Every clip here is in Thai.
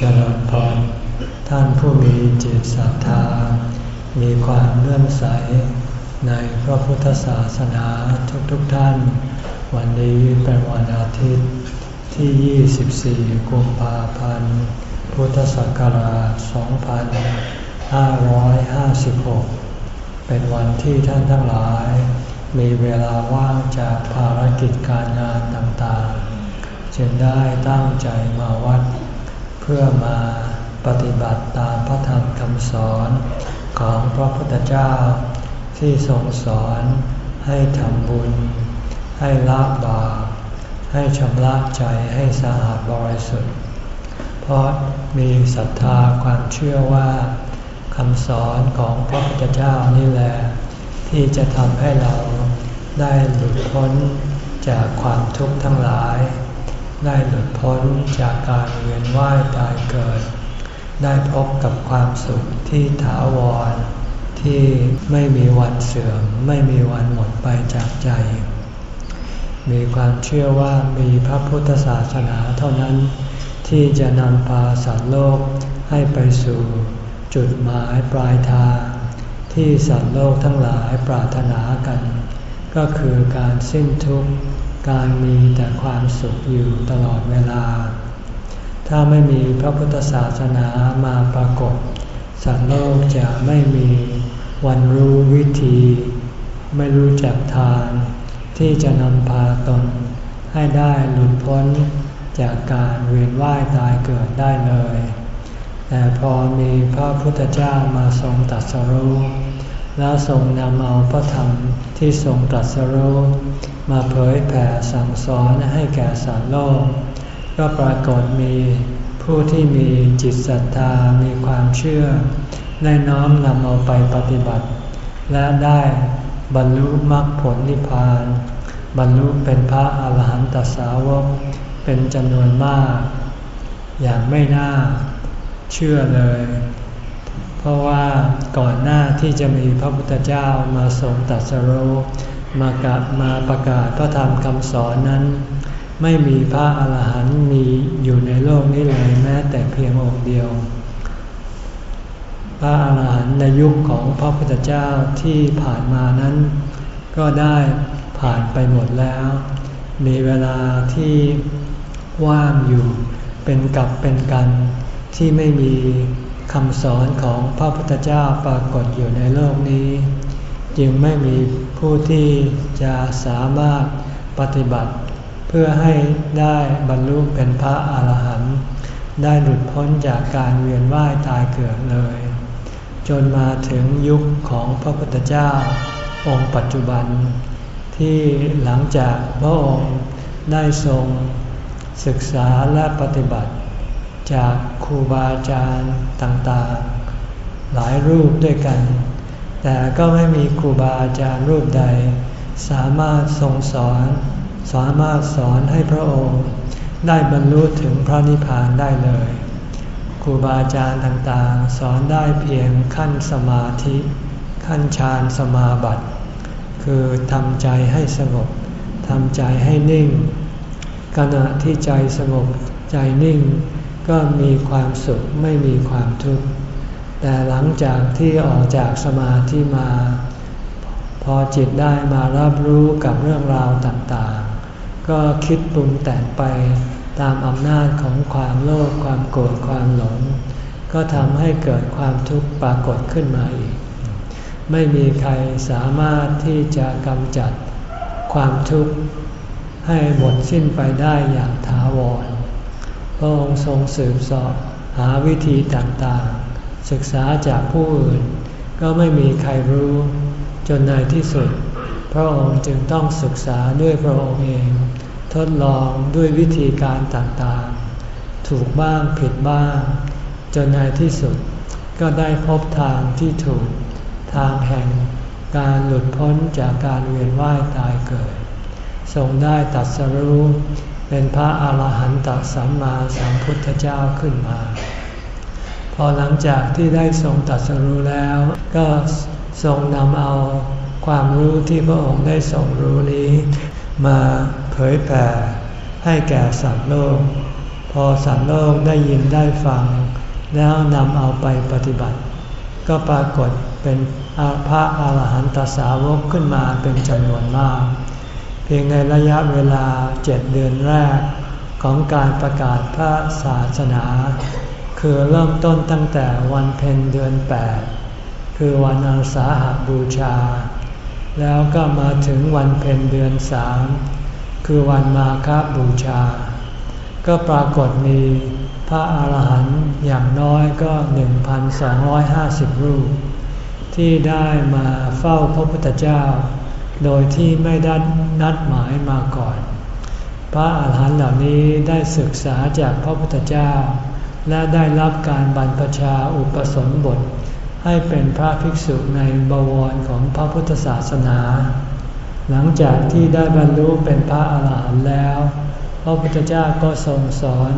เจริญพรท่านผู้มีจิตศรัทธา มีความเลื่อมใส ในพระพุทธศาสนาทุกๆทท่าน วันนี้เป็นวันอาทิตย์ที่ 24 กุมภาพันธ์ พุทธศักราช 2556 เป็นวันที่ท่านทั้งหลาย มีเวลาว่างจากภารกิจการงานต่างๆ จึงได้ตั้งใจมาวัด พื่อมาปฏิบัติตามพระธรรมคำสอนของพระพุทธเจ้า ที่ทรงสอนให้ทำบุญ ให้ละบาปให้ชำระใจให้สะอาดบริสุทธิ์ เพราะมีศรัทธาความเชื่อว่าคำสอนของพระพุทธเจ้านี่แหละ ที่จะทำให้เราได้หลุดพ้นจากความทุกข์ทั้งหลาย ได้หลุดพ้นจากการเวียนว่ายตายเกิด ได้พบกับความสุขที่ถาวร ที่ไม่มีวันเสื่อม ไม่มีวันหมดไปจากใจ มีความเชื่อว่ามีพระพุทธศาสนาเท่านั้น ที่จะนำพาสัตว์โลกให้ไปสู่จุดหมายปลายทางที่สัตว์โลกทั้งหลายปรารถนากัน ก็คือการสิ้นทุกข์ การมีแต่ความสุขอยู่ตลอดเวลา ถ้าไม่มีพระพุทธศาสนามาปรากฏ สัตว์โลกจะไม่มีวันรู้วิธี ไม่รู้จักทาง ที่จะนำพาตน ให้ได้หลุดพ้นจากการเวียนว่ายตายเกิดได้เลย แต่พอมีพระพุทธเจ้ามาทรงตรัสรู้ แล้วทรงนำเอาพระธรรมที่ทรงตรัสรู้มาเผยแผ่สั่งสอนให้แก่สารโลก ก็ปรากฏมีผู้ที่มีจิตศรัทธามีความเชื่อ ได้น้อมนำเอาไปปฏิบัติ และได้บรรลุมรรคผลนิพพาน บรรลุเป็นพระอาหารหันตสาวก เป็นจำนวนมาก อย่างไม่น่าเชื่อเลย ราะว่าก่อนหน้าที่จะมีพระพุทธเจ้ามาทรงตัดสรู้มากับมาประกาศพระธรรมคำสอนนั้น ไม่มีพระอาหารหันต์มีอยู่ในโลกนี้เลยแม้แต่เพียงองค์เดียว พระอาหารหันต์ในยุคของพระพุทธเจ้าที่ผ่านมานั้น ก็ได้ผ่านไปหมดแล้ว มีเวลาที่ว่างอยู่เป็นกับเป็นกันที่ไม่มี คำสอนของพระพุทธเจ้าปรากฏอยู่ในโลกนี้ จึงไม่มีผู้ที่จะสามารถปฏิบัติ เพื่อให้ได้บรรลุเป็นพระอาหารหันต์ได้หลุดพ้นจากการเวียนว่ายตายเกิดเลย จนมาถึงยุคของพระพุทธเจ้าองค์ปัจจุบัน ที่หลังจากพระองค์ได้ทรงศึกษาและปฏิบัติ จากครูบาอาจารย์ต่างๆ หลายรูปด้วยกัน แต่ก็ไม่มีครูบาอาจารย์รูปใด สามารถทรงสอน สามารถสอนให้พระองค์ ได้บรรลุถึงพระนิพพานได้เลย ครูบาอาจารย์ต่างๆ สอนได้เพียงขั้นสมาธิ ขั้นฌานสมาบัติ คือทำใจให้สงบทำใจให้นิ่ง ขณะที่ใจสงบใจนิ่ง ก็มีความสุขไม่มีความทุกข์ แต่หลังจากที่ออกจากสมาธิมา พอจิตได้มารับรู้กับเรื่องราวต่างๆ ก็คิดปรุงแต่งไปตามอำนาจของความโลภความโกรธความหลง ก็ทำให้เกิดความทุกข์ปรากฏขึ้นมาอีก ไม่มีใครสามารถที่จะกำจัดความทุกข์ให้หมดสิ้นไปได้อย่างถาวร พระองค์ทรงสืบสอบหาวิธีต่างๆ ศึกษาจากผู้อื่น ก็ไม่มีใครรู้ จนในที่สุด พระองค์จึงต้องศึกษาด้วยพระองค์เอง ทดลองด้วยวิธีการต่างๆ ถูกบ้างผิดบ้าง จนในที่สุดก็ได้พบทางที่ถูก ทางแห่งการหลุดพ้นจากการเวียนว่ายตายเกิด ทรงได้ตัดสรู้ เป็นพระอาหารหันตสัมมาสัมพุทธเจ้าขึ้นมา พอหลังจากที่ได้ทรงตัดสรู้แล้ว ก็ทรงนำเอาความรู้ที่พระองค์ได้ทรงรู้นี้ มาเผยแผ่ให้แก่สัตว์โลก พอสัตว์โลกได้ยินได้ฟัง แล้วนำเอาไปปฏิบัติ ก็ปรากฏเป็นพระอาหารหันตสาวกขึ้นมาเป็นจำนวนมาก พียงในระยะเวลาเจ็ดเดือนแรกของการประกาศพระศาสนา คือเริ่มต้นตั้งแต่วันเพ็ญเดือนแปดคือวันอาสาหบูชา แล้วก็มาถึงวันเพ็ญเดือนสามคือวันมาคบูชา ก็ปรากฏมีพระอาหารหันต์อย่างน้อยก็ 1,250 รูป ที่ได้มาเฝ้าพระพุทธเจ้า โดยที่ไม่ได้นัดหมายมาก่อน พระอาหารหันต์เหล่านี้ได้ศึกษาจากพระพุทธเจ้า และได้รับการบรรพชาอุปสมบท ให้เป็นพระภิกษุในบวรของพระพุทธศาสนา หลังจากที่ได้บรรลุเป็นพระอาหารหันต์แล้ว พระพุทธเจ้าก็ทรงสอน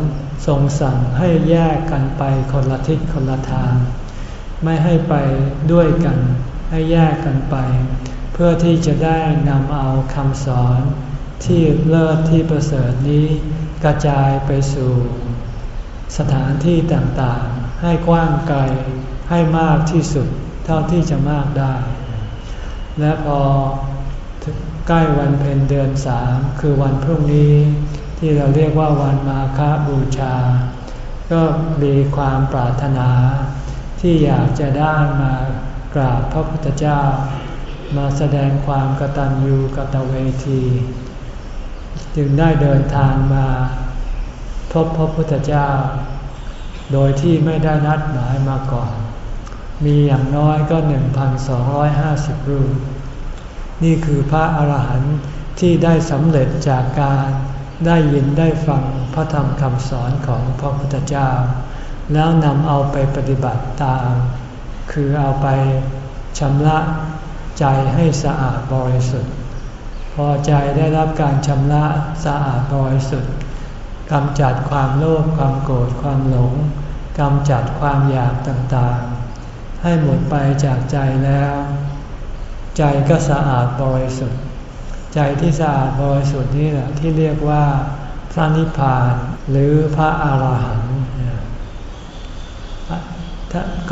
ทรงสั่งให้แยกกันไปคนละทิศคนละทาง ไม่ให้ไปด้วยกันให้แยกกันไป พื่อที่จะได้นำเอาคำสอนที่เลิศที่ประเสริฐนี้กระจายไปสู่ สถานที่ต่างๆ ให้กว้างไกลให้มากที่สุดเท่าที่จะมากได้ และพอใกล้วันเพ็ญเดือนสามคือวันพรุ่งนี้ที่เราเรียกว่าวันมาฆบูชา ก็มีความปรารถนา ที่อยากจะได้มากราบพระพุทธเจ้า มาแสดงความกตัญญูกตเวที จึงได้เดินทางมาพบพระพุทธเจ้า โดยที่ไม่ได้นัดหมายมาก่อน มีอย่างน้อยก็ 1,250 รูป นี่คือพระอาหารหันต์ที่ได้สำเร็จจากการได้ยินได้ฟังพระธรรมคำสอนของพระพุทธเจ้า แล้วนำเอาไปปฏิบัติตาม คือเอาไปชำระ ใจให้สะอาดบริสุทธิ์ พอใจได้รับการชำระสะอาดบริสุทธิ์กำจัดความโลภความโกรธความหลงกำจัดความอยากต่างๆ ให้หมดไปจากใจแล้ว ใจก็สะอาดบริสุทธิ์ ใจที่สะอาดบริสุทธิ์นี่แหละที่เรียกว่าพระนิพพานหรือพระอาหารหันต์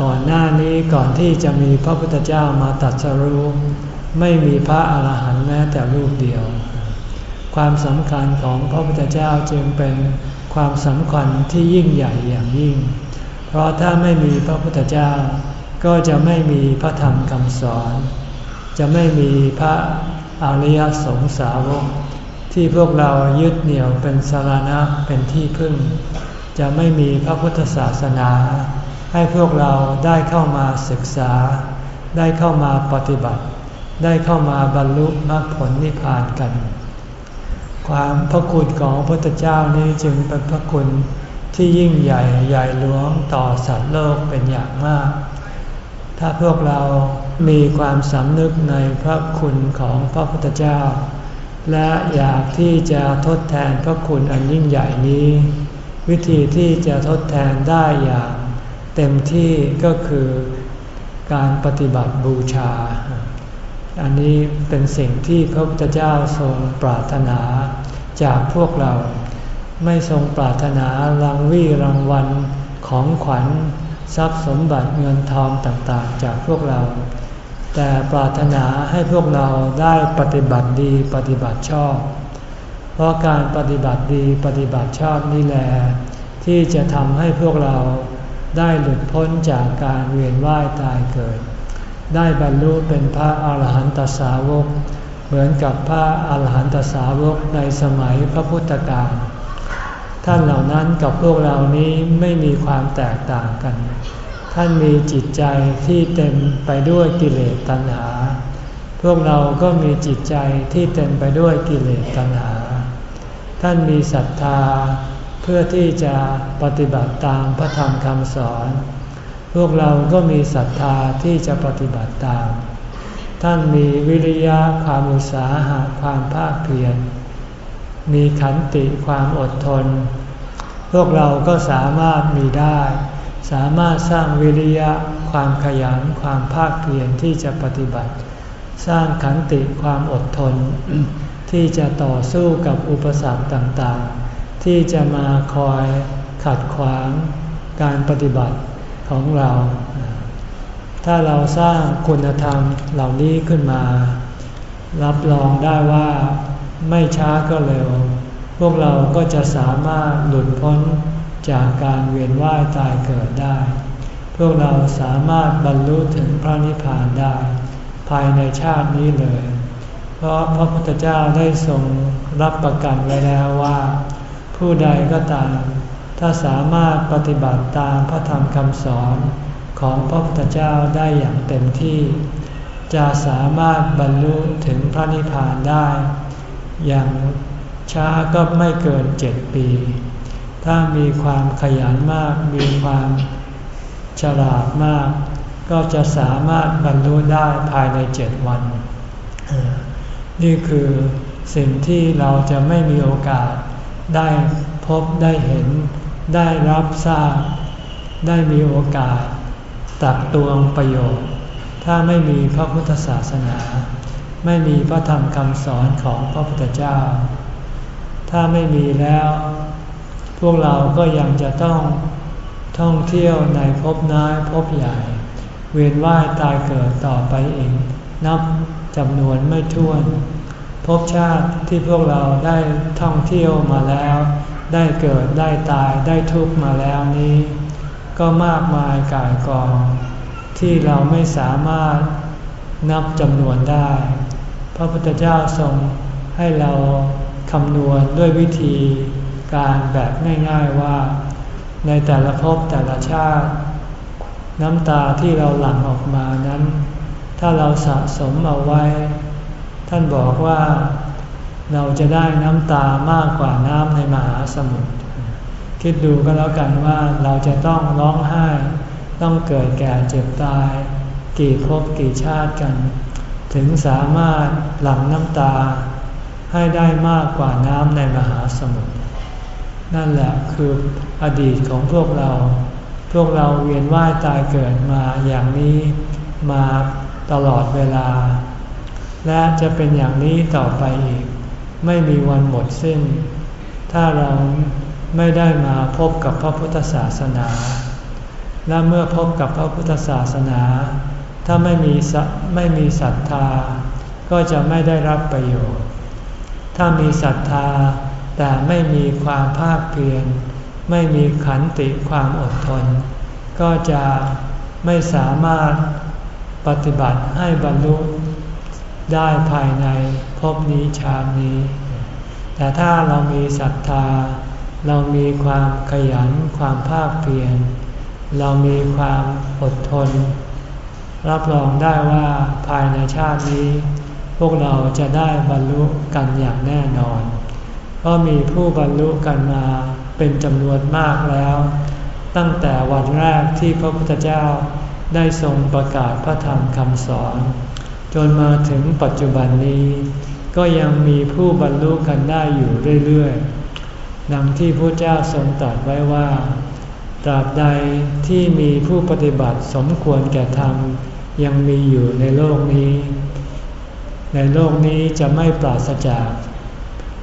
ก่อนหน้านี้ก่อนที่จะมีพระพุทธเจ้ามาตัดสรู้ไม่มีพระอาหารหันต์แม้แต่รูปเดียว ความสำคัญของพระพุทธเจ้าจึงเป็นความสำคัญที่ยิ่งใหญ่อย่างยิ่ง เพราะถ้าไม่มีพระพุทธเจ้า ก็จะไม่มีพระธรรมคำสอน จะไม่มีพระอริยสงสาวกที่พวกเรายึดเหนี่ยวเป็นสารณะเป็นที่พึ่ง จะไม่มีพระพุทธศาสนา ให้พวกเราได้เข้ามาศึกษา ได้เข้ามาปฏิบัติ ได้เข้ามาบรรลุมรรคผลนิพพานกัน ความพระคุณของพระพุทธเจ้านี้จึงเป็นพระคุณที่ยิ่งใหญ่ใหญ่หลวงต่อสัตว์โลกเป็นอย่างมาก ถ้าพวกเรามีความสำนึกในพระคุณของพระพุทธเจ้า และอยากที่จะทดแทนพระคุณอันยิ่งใหญ่นี้ วิธีที่จะทดแทนได้อย่าง เต็มที่ก็คือการปฏิบัติบูชา อันนี้เป็นสิ่งที่พระพุทธเจ้าทรงปรารถนาจากพวกเรา ไม่ทรงปรารถนารางวี่รางวัลของขวัญทรัพย์สมบัติเงินทองต่างๆ จากพวกเรา แต่ปรารถนาให้พวกเราได้ปฏิบัติดีปฏิบัติชอบ เพราะการปฏิบัติดีปฏิบัติชอบนี่แหละที่จะทำให้พวกเรา ได้หลุดพ้นจากการเวียนว่ายตายเกิด ได้บรรลุเป็นพระอาหารหันตสาวก เหมือนกับพระอาหารหันตสาวกในสมัยพระพุทธกาลท่านเหล่านั้นกับพวกเรานี้ไม่มีความแตกต่างกัน ท่านมีจิตใจที่เต็มไปด้วยกิเลสตัณหา พวกเราก็มีจิตใจที่เต็มไปด้วยกิเลสตัณหา ท่านมีศรัทธา พื่อที่จะปฏิบัติตามพระธรรมคำสอน พวกเราก็มีศรัทธาที่จะปฏิบัติตาม ท่านมีวิริยะความอุตสาหะความภาคเพียร มีขันติความอดทน พวกเราก็สามารถมีได้ สามารถสร้างวิริยะความขยันความภาคเพียรที่จะปฏิบัติ สร้างขันติความอดทน ที่จะต่อสู้กับอุปสรรคต่างๆ ที่จะมาคอยขัดขวางการปฏิบัติของเรา ถ้าเราสร้างคุณธรรมเหล่านี้ขึ้นมา รับรองได้ว่าไม่ช้าก็เร็ว พวกเราก็จะสามารถหลุดพ้นจากการเวียนว่ายตายเกิดได้ พวกเราสามารถบรรลุถึงพระนิพพานได้ ภายในชาตินี้เลย เพราะพระพุทธเจ้าได้ทรงรับประกันไว้แล้วว่า ผู้ใดก็ตาม ถ้าสามารถปฏิบัติตามพระธรรมคำสอนของพระพุทธเจ้าได้อย่างเต็มที่ จะสามารถบรรลุถึงพระนิพพานได้ อย่างช้าก็ไม่เกินเจ็ดปี ถ้ามีความขยันมากมีความฉลาดมาก ก็จะสามารถบรรลุได้ภายในเจ็ดวัน นี่คือสิ่งที่เราจะไม่มีโอกาส ได้พบได้เห็น ได้รับทราบ ได้มีโอกาส ตักตวงประโยชน์ ถ้าไม่มีพระพุทธศาสนา ไม่มีพระธรรมคำสอนของพระพุทธเจ้า ถ้าไม่มีแล้ว พวกเราก็ยังจะต้องท่องเที่ยวในภพน้อยภพใหญ่ เวียนว่ายตายเกิดต่อไปเอีกนับจำนวนไม่ถ้วน ภพชาติที่พวกเราได้ท่องเที่ยวมาแล้ว ได้เกิดได้ตายได้ทุกข์มาแล้วนี้ ก็มากมายกายกอง ที่เราไม่สามารถนับจำนวนได้ พระพุทธเจ้าทรงให้เราคำนวณด้วยวิธีการแบบง่ายๆว่า ในแต่ละภพแต่ละชาติ น้ำตาที่เราหลั่งออกมานั้น ถ้าเราสะสมเอาไว้ ท่านบอกว่าเราจะได้น้ำตามากกว่าน้ำในมหาสมุทร คิดดูก็แล้วกันว่าเราจะต้องร้องไห้ ต้องเกิดแก่เจ็บตาย กี่ภพกี่ชาติกัน ถึงสามารถหลั่งน้ำตา ให้ได้มากกว่าน้ำในมหาสมุทร นั่นแหละคืออดีตของพวกเรา พวกเราเวียนว่ายตายเกิดมาอย่างนี้มาตลอดเวลา และจะเป็นอย่างนี้ต่อไปอีก ไม่มีวันหมดสิ้น ถ้าเราไม่ได้มาพบกับพระพุทธศาสนา และเมื่อพบกับพระพุทธศาสนา ถ้าไม่มีไม่มีศรัทธา ก็จะไม่ได้รับประโยชน์ ถ้ามีศรัทธาแต่ไม่มีความภาคเพียรไม่มีขันติความอดทน ก็จะไม่สามารถปฏิบัติให้บรรลุ ได้ภายในภพนี้ชาตินี้ แต่ถ้าเรามีศรัทธา เรามีความขยันความภาคเพียรเรามีความอดทน รับรองได้ว่าภายในชาตินี้ พวกเราจะได้บรรลุกันอย่างแน่นอน เพราะมีผู้บรรลุกันมาเป็นจำนวนมากแล้ว ตั้งแต่วันแรกที่พระพุทธเจ้าได้ทรงประกาศพระธรรมคำสอน จนมาถึงปัจจุบันนี้ ก็ยังมีผู้บรรลุกันได้อยู่เรื่อยๆดังที่พระเจ้าทรงตรัสไว้ว่า ตราบใดที่มีผู้ปฏิบัติสมควรแก่ธรรมยังมีอยู่ในโลกนี้ ในโลกนี้จะไม่ปราศจาก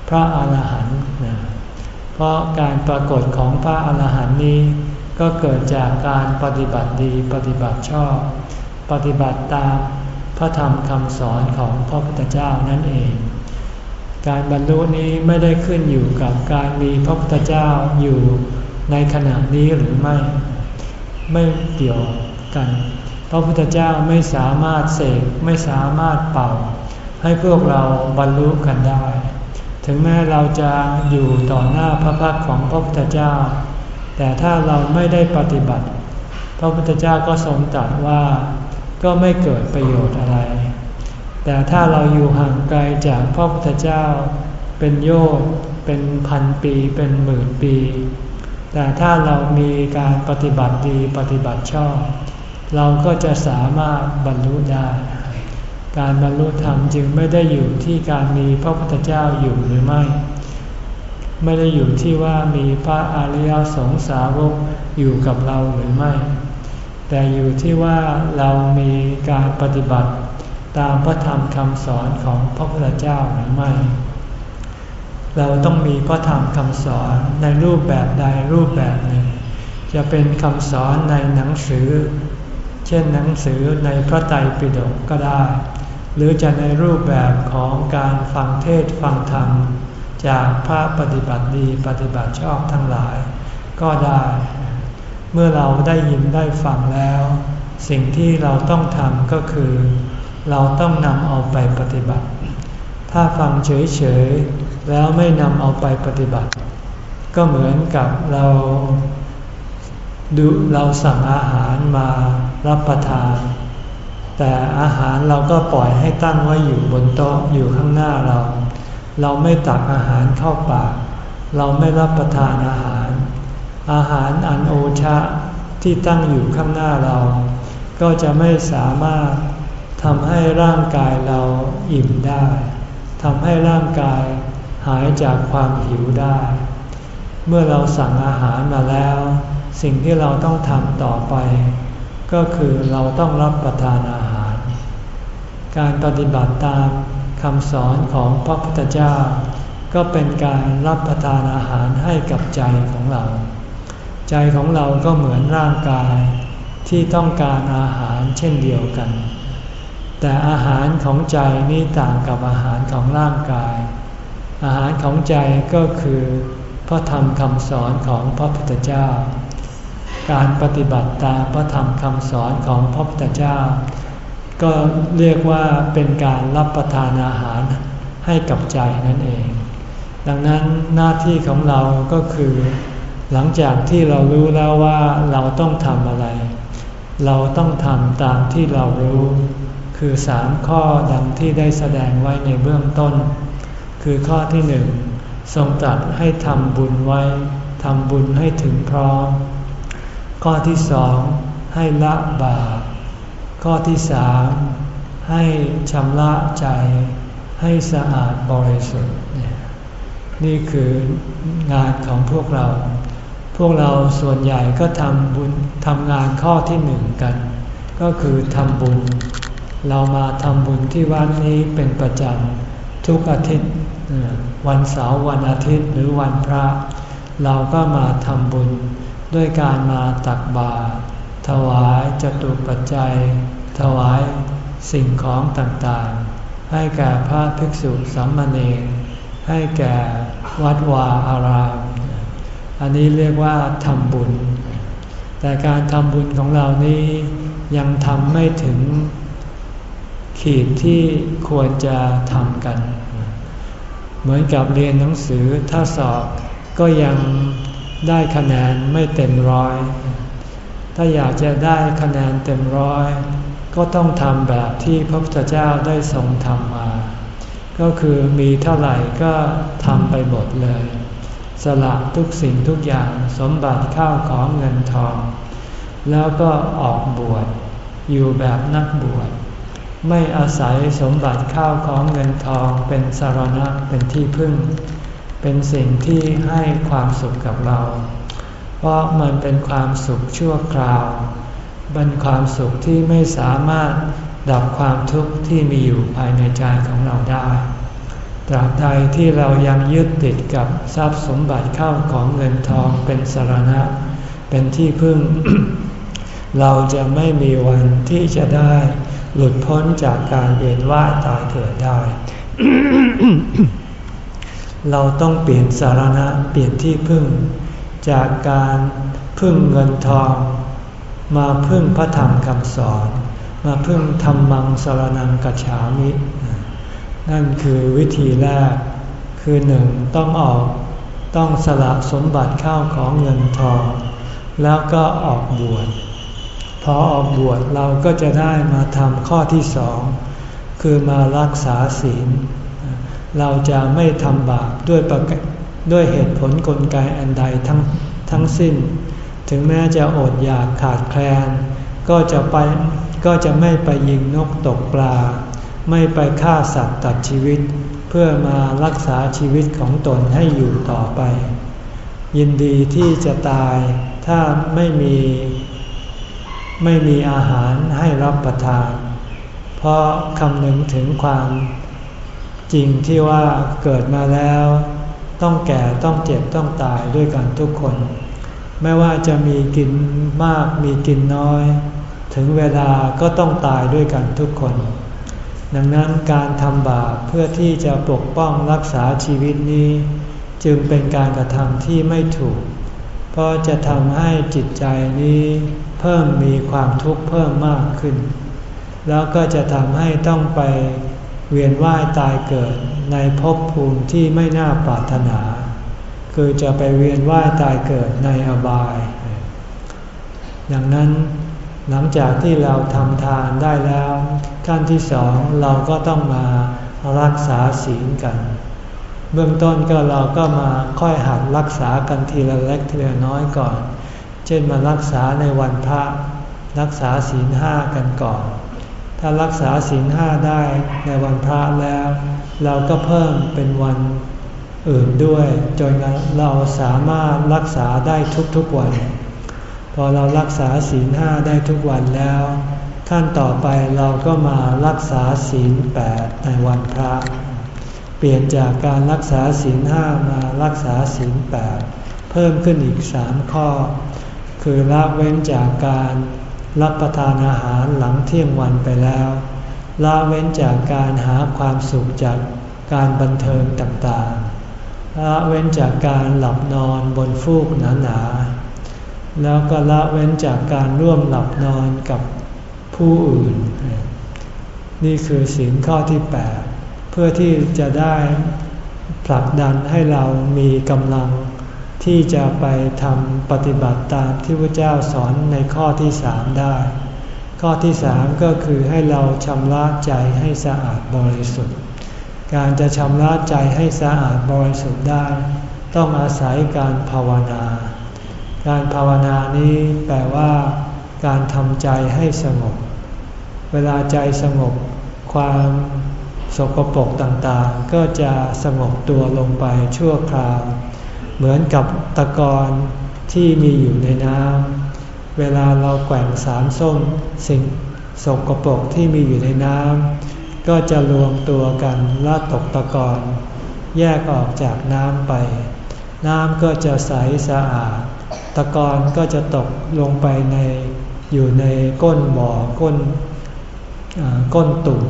พระอาหารหันต์เพราะการปรากฏของพระอาหารหันต์นี้ ก็เกิดจากการปฏิบัติดีปฏิบัติชอบ ปฏิบัติตาม พระธรรมคำสอนของพระพุทธเจ้านั่นเอง การบรรลุนี้ไม่ได้ขึ้นอยู่กับการมีพระพุทธเจ้าอยู่ในขณะนี้หรือไม่ ไม่เกี่ยวกัน พระพุทธเจ้าไม่สามารถเสกไม่สามารถเป่า ให้พวกเราบรรลุกันได้ ถึงแม้เราจะอยู่ต่อหน้าพระพักของพระพุทธเจ้า แต่ถ้าเราไม่ได้ปฏิบัติ พระพุทธเจ้าก็ทรงตรัสว่า ก็ไม่เกิดประโยชน์อะไร แต่ถ้าเราอยู่ห่างไกลจากพระพุทธเจ้า เป็นโยชน์เป็นพันปีเป็นหมื่นปี แต่ถ้าเรามีการปฏิบัติดีปฏิบัติชอบ เราก็จะสามารถบรรลุได้ การบรรลุธรรมจึงไม่ได้อยู่ที่การมีพระพุทธเจ้าอยู่หรือไม่ ไม่ได้อยู่ที่ว่ามีพระอริยสงสาวกอยู่กับเราหรือไม่ แต่อยู่ที่ว่าเรามีการปฏิบัติตามพระธรรมคำสอนของพระพุทธเจ้าหรือไม่ เราต้องมีพระธรรมคำสอนในรูปแบบใดรูปแบบหนึ่ง จะเป็นคำสอนในหนังสือ เช่นหนังสือในพระไตรปิฎกก็ได้ หรือจะในรูปแบบของการฟังเทศฟังธรรม จากพระปฏิบัติดีปฏิบัติชอบทั้งหลายก็ได้ มื่อเราได้ยินได้ฟังแล้ว สิ่งที่เราต้องทำก็คือ เราต้องนำเอาไปปฏิบัติ ถ้าฟังเฉยๆ แล้วไม่นำเอาไปปฏิบัติ ก็เหมือนกับเราดูเราสั่งอาหารมารับประทาน แต่อาหารเราก็ปล่อยให้ตั้งไว้อยู่บนโต๊ะอยู่ข้างหน้าเรา เราไม่ตักอาหารเข้าปาก เราไม่รับประทานอาหาร อาหารอันโอชะที่ตั้งอยู่ข้างหน้าเรา ก็จะไม่สามารถทำให้ร่างกายเราอิ่มได้ทำให้ร่างกายหายจากความหิวได้ เมื่อเราสั่งอาหารมาแล้ว สิ่งที่เราต้องทำต่อไป ก็คือเราต้องรับประทานอาหาร การปฏิบัติตามคำสอนของพระพุทธเจ้า ก็เป็นการรับประทานอาหารให้กับใจของเรา ใจของเราก็เหมือนร่างกายที่ต้องการอาหารเช่นเดียวกัน แต่อาหารของใจนี่ต่างกับอาหารของร่างกาย อาหารของใจก็คือพระธรรมคำสอนของพระพุทธเจ้า การปฏิบัติตามพระธรรมคำสอนของพระพุทธเจ้า ก็เรียกว่าเป็นการรับประทานอาหารให้กับใจนั่นเอง ดังนั้นหน้าที่ของเราก็คือ หลังจากที่เรารู้แล้วว่าเราต้องทำอะไร เราต้องทำตามที่เรารู้ คือสามข้อดังที่ได้แสดงไว้ในเบื้องต้น คือข้อที่หนึ่งทรงตรัสให้ทำบุญไว้ทำบุญให้ถึงพร้อม ข้อที่สองให้ละบาปข้อที่สามให้ชำระใจ ให้สะอาดบริสุทธิ์นี่คืองานของพวกเรา พวกเราส่วนใหญ่ก็ทำบุญทำงานข้อที่หนึ่งกัน ก็คือทำบุญ เรามาทำบุญที่วัดนี้เป็นประจำทุกอาทิตย์ วันเสาร์วันอาทิตย์หรือวันพระ เราก็มาทำบุญด้วยการมาตักบาตรถวายจตุปัจจัย ถวายสิ่งของต่างๆ ให้แก่พระภิกษุสามเณรให้แก่วัดวาอาราม อันนี้เรียกว่าทำบุญ แต่การทำบุญของเรานี้ยังทำไม่ถึงขีดที่ควรจะทำกัน เหมือนกับเรียนหนังสือถ้าสอบก็ยังได้คะแนนไม่เต็มร้อย ถ้าอยากจะได้คะแนนเต็มร้อย ก็ต้องทำแบบที่พระพุทธเจ้าได้ทรงทำมา ก็คือมีเท่าไหร่ก็ทำไปหมดเลย สละทุกสิ่งทุกอย่างสมบัติข้าวของเงินทอง แล้วก็ออกบวชอยู่แบบนักบวชไม่อาศัยสมบัติข้าวของเงินทองเป็นสารณะเป็นที่พึ่ง เป็นสิ่งที่ให้ความสุขกับเรา เพราะมันเป็นความสุขชั่วคราวเป็นความสุขที่ไม่สามารถดับความทุกข์ที่มีอยู่ภายในใจของเราได้ ตราบใดที่เรายังยึดติดกับทรัพย์สมบัติเข้าของเงินทองเป็นสารณะ เป็นที่พึ่ง เราจะไม่มีวันที่จะได้หลุดพ้นจากการเวียนว่ายตายเกิดได้ เราต้องเปลี่ยนสารณะเปลี่ยนที่พึ่ง จากการพึ่งเงินทอง มาพึ่งพระธรรมคำสอน มาพึ่งธรรมังสารนังกัจฉามิ นั่นคือวิธีแรก คือหนึ่งต้องออกต้องสละสมบัติเข้าของเงินทอง แล้วก็ออกบวชพอออกบวชเราก็จะได้มาทำข้อที่สองคือมารักษาศีล เราจะไม่ทำบาปด้วยประด้วยเหตุผลกลไกอันใดทั้งทั้งสิ้น ถึงแม้จะอดอยากขาดแคลน ก็จะไปก็จะไม่ไปยิงนกตกปลา ไม่ไปฆ่าสัตว์ตัดชีวิต เพื่อมารักษาชีวิตของตนให้อยู่ต่อไป ยินดีที่จะตายถ้าไม่มีไม่มีอาหารให้รับประทาน เพราะคำนึงถึงความจริงที่ว่าเกิดมาแล้ว ต้องแก่ต้องเจ็บต้องตายด้วยกันทุกคน ไม่ว่าจะมีกินมากมีกินน้อย ถึงเวลาก็ต้องตายด้วยกันทุกคน ดังนั้นการทำบาปเพื่อที่จะปกป้องรักษาชีวิตนี้ จึงเป็นการกระทำที่ไม่ถูก เพราะจะทำให้จิตใจนี้ เพิ่มมีความทุกข์เพิ่มมากขึ้น แล้วก็จะทำให้ต้องไปเวียนว่ายตายเกิดในภพภูมิที่ไม่น่าปรารถนา คือจะไปเวียนว่ายตายเกิดในอบาย ดังนั้น หลังจากที่เราทำทานได้แล้ว ขั้นที่สองเราก็ต้องมารักษาศีลกัน เบื้องต้นก็เราก็มาค่อยหัดรักษากันทีละเล็กทีละน้อยก่อน เช่นมารักษาในวันพระรักษาศีลห้ากันก่อน ถ้ารักษาศีลห้าได้ในวันพระแล้ว เราก็เพิ่มเป็นวันอื่นด้วย จนเราสามารถรักษาได้ทุกๆวัน พอเรารักษาศีลห้าได้ทุกวันแล้ว ขั้นต่อไปเราก็มารักษาศีลแปดในวันพระ เปลี่ยนจากการรักษาศีลห้ามารักษาศีลแปดเพิ่มขึ้นอีกสามข้อ คือละเว้นจากการรับประทานอาหารหลังเที่ยงวันไปแล้วละเว้นจากการหาความสุขจากการบันเทิงต่างๆละเว้นจากการหลับนอนบนฟูกหนาๆ แล้วก็ละเว้นจากการร่วมหลับนอนกับผู้อื่น นี่คือศีลข้อที่ 8 เพื่อที่จะได้ผลักดันให้เรามีกำลังที่จะไปทำปฏิบัติตามที่พระเจ้าสอนในข้อที่สามได้ ข้อที่สามก็คือให้เราชำระใจให้สะอาดบริสุทธิ์ การจะชำระใจให้สะอาดบริสุทธิ์ได้ ต้องอาศัยการภาวนา การภาวนานี้แปลว่า การทำใจให้สงบ เวลาใจสงบ ความสกปรกต่างๆ ก็จะสงบตัวลงไปชั่วคราว เหมือนกับตะกอนที่มีอยู่ในน้ำเวลาเราแกว่งสารส้มสิ่งสกปรกที่มีอยู่ในน้ำก็จะรวมตัวกันละตกตะกอนแยกออกจากน้ำไป น้ำก็จะใสสะอาด ตะกอนก็จะตกลงไปในอยู่ในก้นบ่อก้นก้นตุ่ม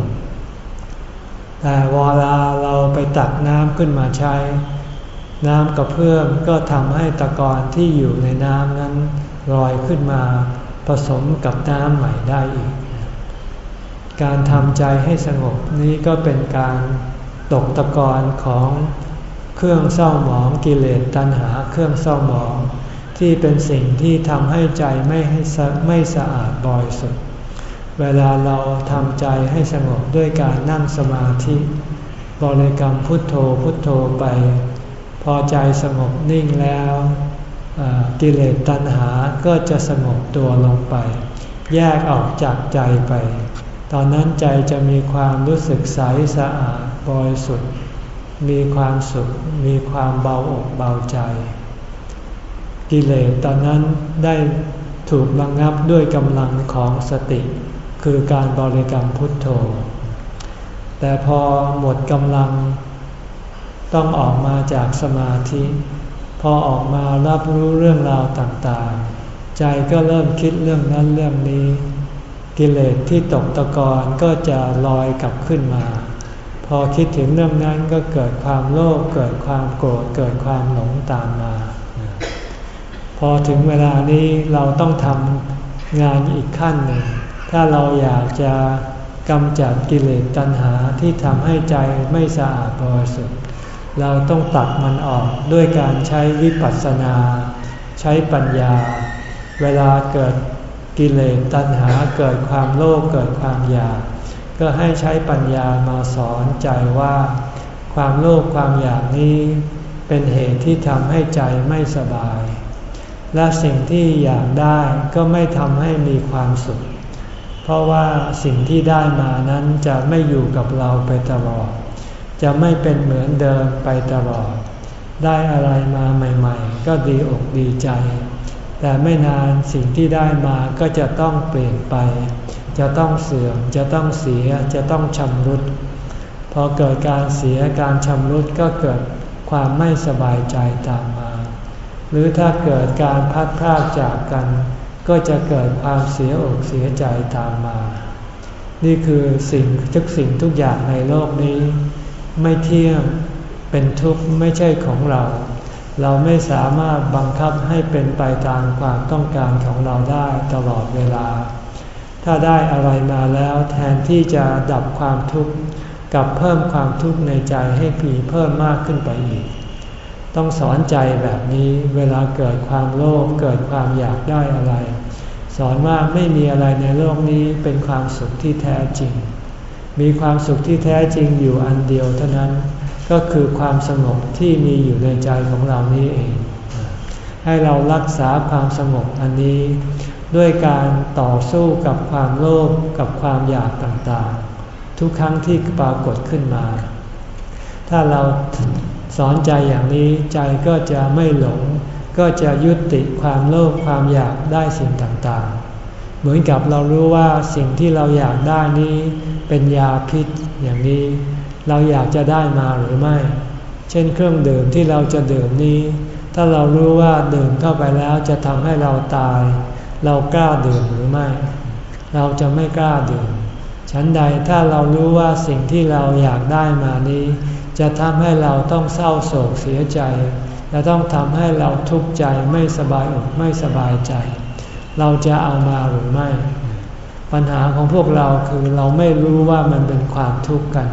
แต่เวลาเราไปตักน้ำขึ้นมาใช้ น้ำกระเพื่อมก็ทำให้ตะกอนที่อยู่ในน้ำนั้นลอยขึ้นมาผสมกับน้ำใหม่ได้อีก การทำใจให้สงบนี้ก็เป็นการตกตะกอนของเครื่องเศร้าหมองกิเลสตัณหาเครื่องเศร้าหมอง ที่เป็นสิ่งที่ทำให้ใจไม่ให้ไม่สะอาดบริสุทธิ์ เวลาเราทำใจให้สงบด้วยการนั่งสมาธิ บริกรรมพุทโธพุทโธไป พอใจสงบนิ่งแล้วกิเลสตัณหาก็จะสงบตัวลงไป แยกออกจากใจไป ตอนนั้นใจจะมีความรู้สึกใสสะอาดบริสุทธิ์ มีความสุข มีความเบาอกเบาใจ กิเลสตอนนั้นได้ถูกระงงับด้วยกำลังของสติ คือการบริกรรมพุทโธ แต่พอหมดกำลัง ต้องออกมาจากสมาธิ พอออกมารับรู้เรื่องราวต่างๆ ใจก็เริ่มคิดเรื่องนั้นเรื่องนี้ กิเลสที่ตกตะกอนก็จะลอยกลับขึ้นมา พอคิดถึงเรื่องนั้นก็เกิดความโลภเกิดความโกรธเกิดความหลงตามมา พอถึงเวลานี้เราต้องทำงานอีกขั้นหนึ่ง ถ้าเราอยากจะกำจัดกิเลสตัณหาที่ทำให้ใจไม่สะอาดบริสุทธิ์เราต้องตัดมันออกด้วยการใช้วิปัสสนา ใช้ปัญญา เวลาเกิดกิเลสตัณหาเกิดความโลภเกิดความอยาก ก็ให้ใช้ปัญญามาสอนใจว่า ความโลภความอยากนี้เป็นเหตุที่ทำให้ใจไม่สบาย และสิ่งที่อยากได้ก็ไม่ทำให้มีความสุข เพราะว่าสิ่งที่ได้มานั้นจะไม่อยู่กับเราไปตลอด จะไม่เป็นเหมือนเดิมไปตลอด ได้อะไรมาใหม่ ๆ ก็ดีอกดีใจ แต่ไม่นานสิ่งที่ได้มาก็จะต้องเปลี่ยนไป จะต้องเสื่อม จะต้องเสีย จะต้องชำรุด พอเกิดการเสียการชำรุดก็เกิดความไม่สบายใจตามมา หรือถ้าเกิดการพัดพลาดจากกัน ก็จะเกิดความเสียอกเสียใจตามมา นี่คือสิ่งทุกสิ่งทุกอย่างในโลกนี้ ไม่เที่ยงเป็นทุกข์ไม่ใช่ของเรา เราไม่สามารถบังคับให้เป็นไปตามความต้องการของเราได้ตลอดเวลา ถ้าได้อะไรมาแล้วแทนที่จะดับความทุกข์กับเพิ่มความทุกข์ในใจให้ผีเพิ่มมากขึ้นไปอีก ต้องสอนใจแบบนี้เวลาเกิดความโลภเกิดความอยากได้อะไร สอนว่าไม่มีอะไรในโลกนี้เป็นความสุขที่แท้จริง มีความสุขที่แท้จริงอยู่อันเดียวเท่านั้น ก็คือความสงบที่มีอยู่ในใจของเรานี้เอง ให้เรารักษาความสงบอันนี้ ด้วยการต่อสู้กับความโลภกับความอยากต่างๆ ทุกครั้งที่ปรากฏขึ้นมา ถ้าเรา สอนใจอย่างนี้ใจก็จะไม่หลง ก็จะยุติความโลภความอยากได้สิ่งต่างๆ เหมือนกับเรารู้ว่าสิ่งที่เราอยากได้นี้ เป็นยาพิษอย่างนี้ เราอยากจะได้มาหรือไม่ เช่นเครื่องดื่มที่เราจะดื่มนี้ ถ้าเรารู้ว่าดื่มเข้าไปแล้วจะทำให้เราตาย เรากล้าดื่มหรือไม่ เราจะไม่กล้าดื่ม ฉันใดถ้าเรารู้ว่าสิ่งที่เราอยากได้มานี้ จะทำให้เราต้องเศร้าโศกเสียใจ และต้องทำให้เราทุกข์ใจไม่สบายอกไม่สบายใจ เราจะเอามาหรือไม่ ปัญหาของพวกเราคือเราไม่รู้ว่ามันเป็นความทุกข์กัน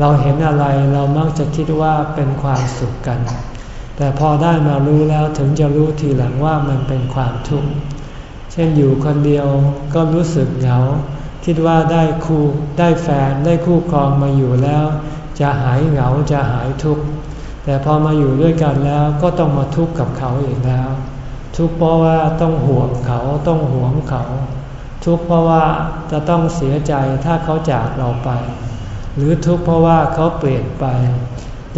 เราเห็นอะไรเรามักจะคิดว่าเป็นความสุขกัน แต่พอได้มารู้แล้วถึงจะรู้ทีหลังว่ามันเป็นความทุกข์ เช่นอยู่คนเดียวก็รู้สึกเหงา คิดว่าได้คู่ได้แฟนได้คู่ครองมาอยู่แล้ว จะหายเหงาจะหายทุกข์แต่พอมาอยู่ด้วยกันแล้วก็ต้องมาทุกข์กับเขาอีกแล้ว ทุกข์เพราะว่าต้องห่วงเขาต้องห่วงเขา ทุกข์เพราะว่าจะต้องเสียใจถ้าเขาจากเราไป หรือทุกข์เพราะว่าเขาเปลี่ยนไป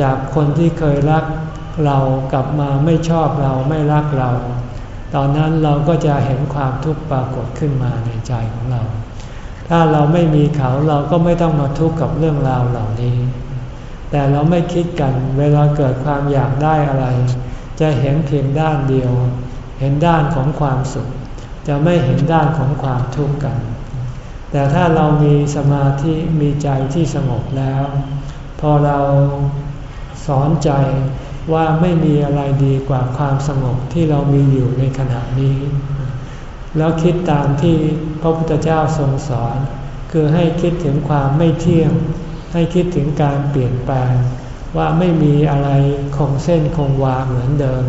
จากคนที่เคยรักเรากลับมาไม่ชอบเราไม่รักเรา ตอนนั้นเราก็จะเห็นความทุกข์ปรากฏขึ้นมาในใจของเรา ถ้าเราไม่มีเขาเราก็ไม่ต้องมาทุกข์กับเรื่องราวเหล่านี้ แต่เราไม่คิดกันเวลาเกิดความอยากได้อะไร จะเห็นเพียงด้านเดียว เห็นด้านของความสุข จะไม่เห็นด้านของความทุกข์กัน แต่ถ้าเรามีสมาธิมีใจที่สงบแล้ว พอเราสอนใจว่าไม่มีอะไรดีกว่าความสงบที่เรามีอยู่ในขณะนี้ แล้วคิดตามที่พระพุทธเจ้าทรงสอน คือให้คิดถึงความไม่เที่ยง ให้คิดถึงการเปลี่ยนแปลง ว่าไม่มีอะไรคงเส้นคงวาเหมือนเดิม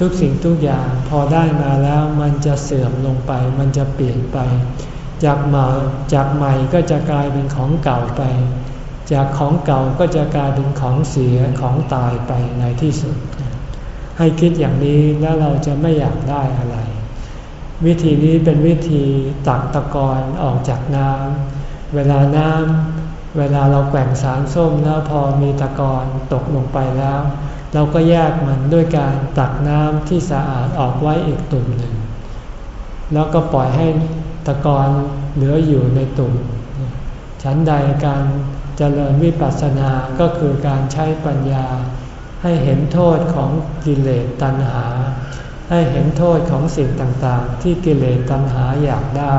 ทุกสิ่งทุกอย่างพอได้มาแล้วมันจะเสื่อมลงไป มันจะเปลี่ยนไป จากม่จากใหม่ก็จะกลายเป็นของเก่าไป จากของเก่าก็จะกลายเป็นของเสียของตายไปในที่สุด ให้คิดอย่างนี้แล้วเราจะไม่อยากได้อะไร วิธีนี้เป็นวิธีตักตะกอนออกจากน้ำเวลาน้ำเวลาเราแกว่งสารส้มแล้วพอมีตะกอนตกลงไปแล้ว เราก็แยกมันด้วยการตักน้ำที่สะอาดออกไว้อีกตุ่มหนึ่ง แล้วก็ปล่อยให้ตะกอนเหลืออยู่ในตุ่มฉันใดการเจริญวิปัสสนาก็คือการใช้ปัญญาให้เห็นโทษของกิเลสตัณหา ให้เห็นโทษของสิ่งต่างๆ ที่กิเลสตัณหาอยากได้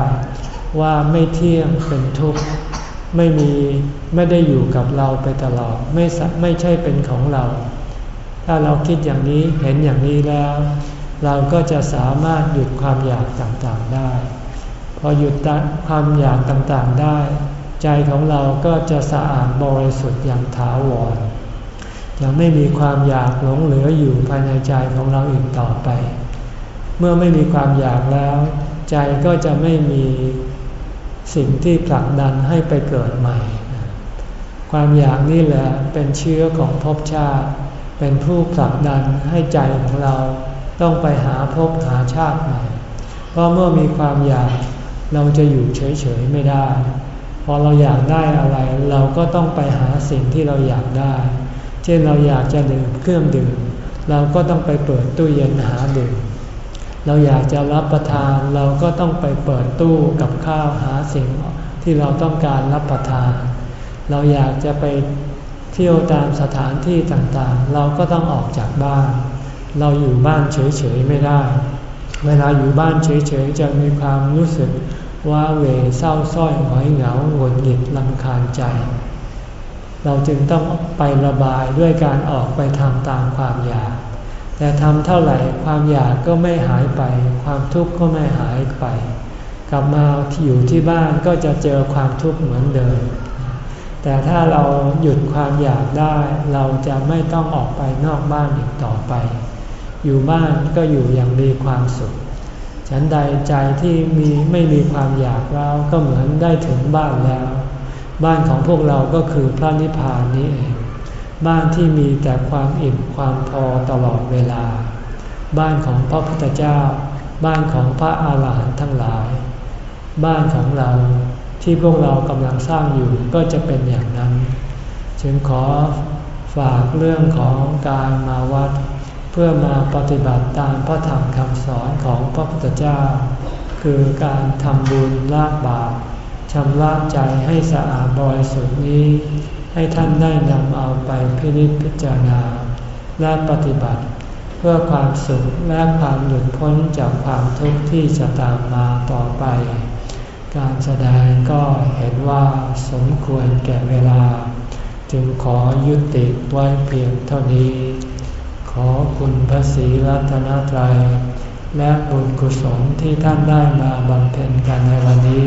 ว่าไม่เที่ยงเป็นทุกข์ไม่มีไม่ได้อยู่กับเราไปตลอดไม่ไม่ใช่เป็นของเรา ถ้าเราคิดอย่างนี้เห็นอย่างนี้แล้ว เราก็จะสามารถหยุดความอยากต่างๆได้ พอหยุดความอยากต่างๆได้ ใจของเราก็จะสะอาดบริสุทธิ์อย่างถาวร จะไม่มีความอยากหลงเหลืออยู่ภายในใจของเราอีกต่อไป เมื่อไม่มีความอยากแล้ว ใจก็จะไม่มีสิ่งที่ผลักดันให้ไปเกิดใหม่ ความอยากนี่แหละเป็นเชื้อของภพชาติ เป็นผู้ผลักดันให้ใจของเราต้องไปหาภพหาชาติใหม่ เพราะเมื่อมีความอยากเราจะอยู่เฉยๆไม่ได้ พอเราอยากได้อะไร เราก็ต้องไปหาสิ่งที่เราอยากได้ ช่นเราอยากจะดื่มเครื่องดื่ม เราก็ต้องไปเปิดตู้เย็นหาดื่ม เราอยากจะรับประทานเราก็ต้องไปเปิดตู้กับข้าวหาสิ่งที่เราต้องการรับประทาน เราอยากจะไปเที่ยวตามสถานที่ต่างๆ เราก็ต้องออกจากบ้าน เราอยู่บ้านเฉยๆไม่ได้ เวลาอยู่บ้านเฉยๆจะมีความรู้สึกว่าเวเศร้าส้อยหงอยเหงาหงุดหงิดลำคาญใจ เราจึงต้องไประบายด้วยการออกไปทำตามความอยาก แต่ทำเท่าไหร่ความอยากก็ไม่หายไป ความทุกข์ก็ไม่หายไป กลับมาอยู่ที่บ้านก็จะเจอความทุกข์เหมือนเดิม แต่ถ้าเราหยุดความอยากได้ เราจะไม่ต้องออกไปนอกบ้านอีกต่อไป อยู่บ้านก็อยู่อย่างมีความสุข ฉันใดใจที่มีไม่มีความอยากแล้วก็เหมือนได้ถึงบ้านแล้ว บ้านของพวกเราก็คือพระนิพพานนี้เอง บ้านที่มีแต่ความอิ่มความพอตลอดเวลา บ้านของพระพุทธเจ้า บ้านของพระอาหารหันต์ทั้งหลาย บ้านของเราที่พวกเรากำลังสร้างอยู่ก็จะเป็นอย่างนั้น จึงขอฝากเรื่องของการมาวัด เพื่อมาปฏิบัติตามพระธรรมคำสอนของพระพุทธเจ้า คือการทำบุญละบาป ชำระใจให้สะอาดบริสุทธิ์นี้ ให้ท่านได้นำเอาไปพิจิพิจารณา และปฏิบัติ เพื่อความสุขและความหลุดพ้นจากความทุกข์ที่จะตามมาต่อไป การแสดงก็เห็นว่าสมควรแก่เวลา จึงขอยุติไว้เพียงเท่านี้ ขอคุณพระศรีรัตนตรัยและบุญกุศลที่ท่านได้มาบำเพ็ญกันในวันนี้